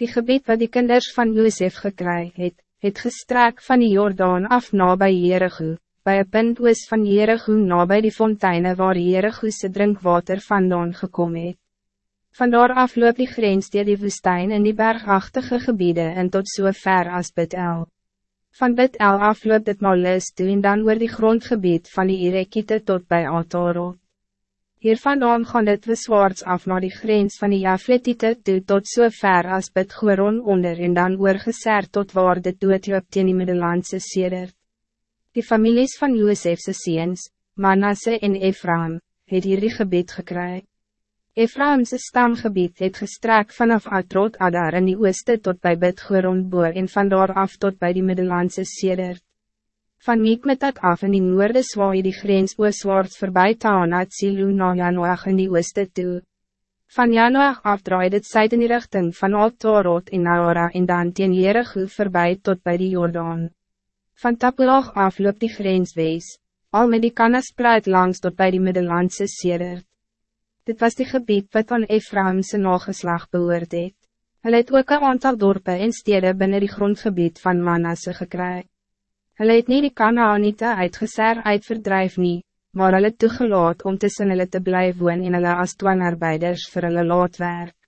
Die gebied wat die kinders van Josef gekry het, het gestrek van die Jordaan af na by Jericho, by een punt oos van Jericho na by die fonteine waar Jericho'se drinkwater vandaan gekom het. Vandaar af loop die grens deur die woestijn in die bergachtige gebieden en tot so ver as Bid-El. Van Bid-El af loop dit Malis toe en dan oor die grondgebied van die Irekite tot bij Atarot. Hiervandaan gaan dit beswaarts af naar die grens van die Jafletite toe tot so ver as bid Goeron onder en dan oorgeser tot waar dit doodloop teen die Middellandse sedert. Die families van Joosefse seens, Manasse en Ephraim, het hierdie gebied gekry. Ephraimse stamgebied het gestrek vanaf Atrot Adar in die ooste tot bij bid Goeron boor en vandaar af tot bij die Middellandse sedert. Van Mikmetat af in die noorde zwaai die grens ooswaarts voorbij Taanat Silu na Janoach in die ooste toe. Van Janoach af draai dit syd in die richting van Altorot en Naora en dan teen Jericho voorbij tot bij die Jordaan. Van Tapulach af loop die grens wees, al met die kannas spruit langs tot bij die Middellandse Sedert. Dit was die gebied wat aan Ephraimse nageslag behoort het. Hulle het ook een aantal dorpen en steden binnen die grondgebied van Manasse gekry. Hulle het nie die Kanaanite uitgeser uitverdrijf nie, maar hulle toegelaat om tussen hulle te blijven woon en hulle as dwangarbeiders vir hulle laat werk.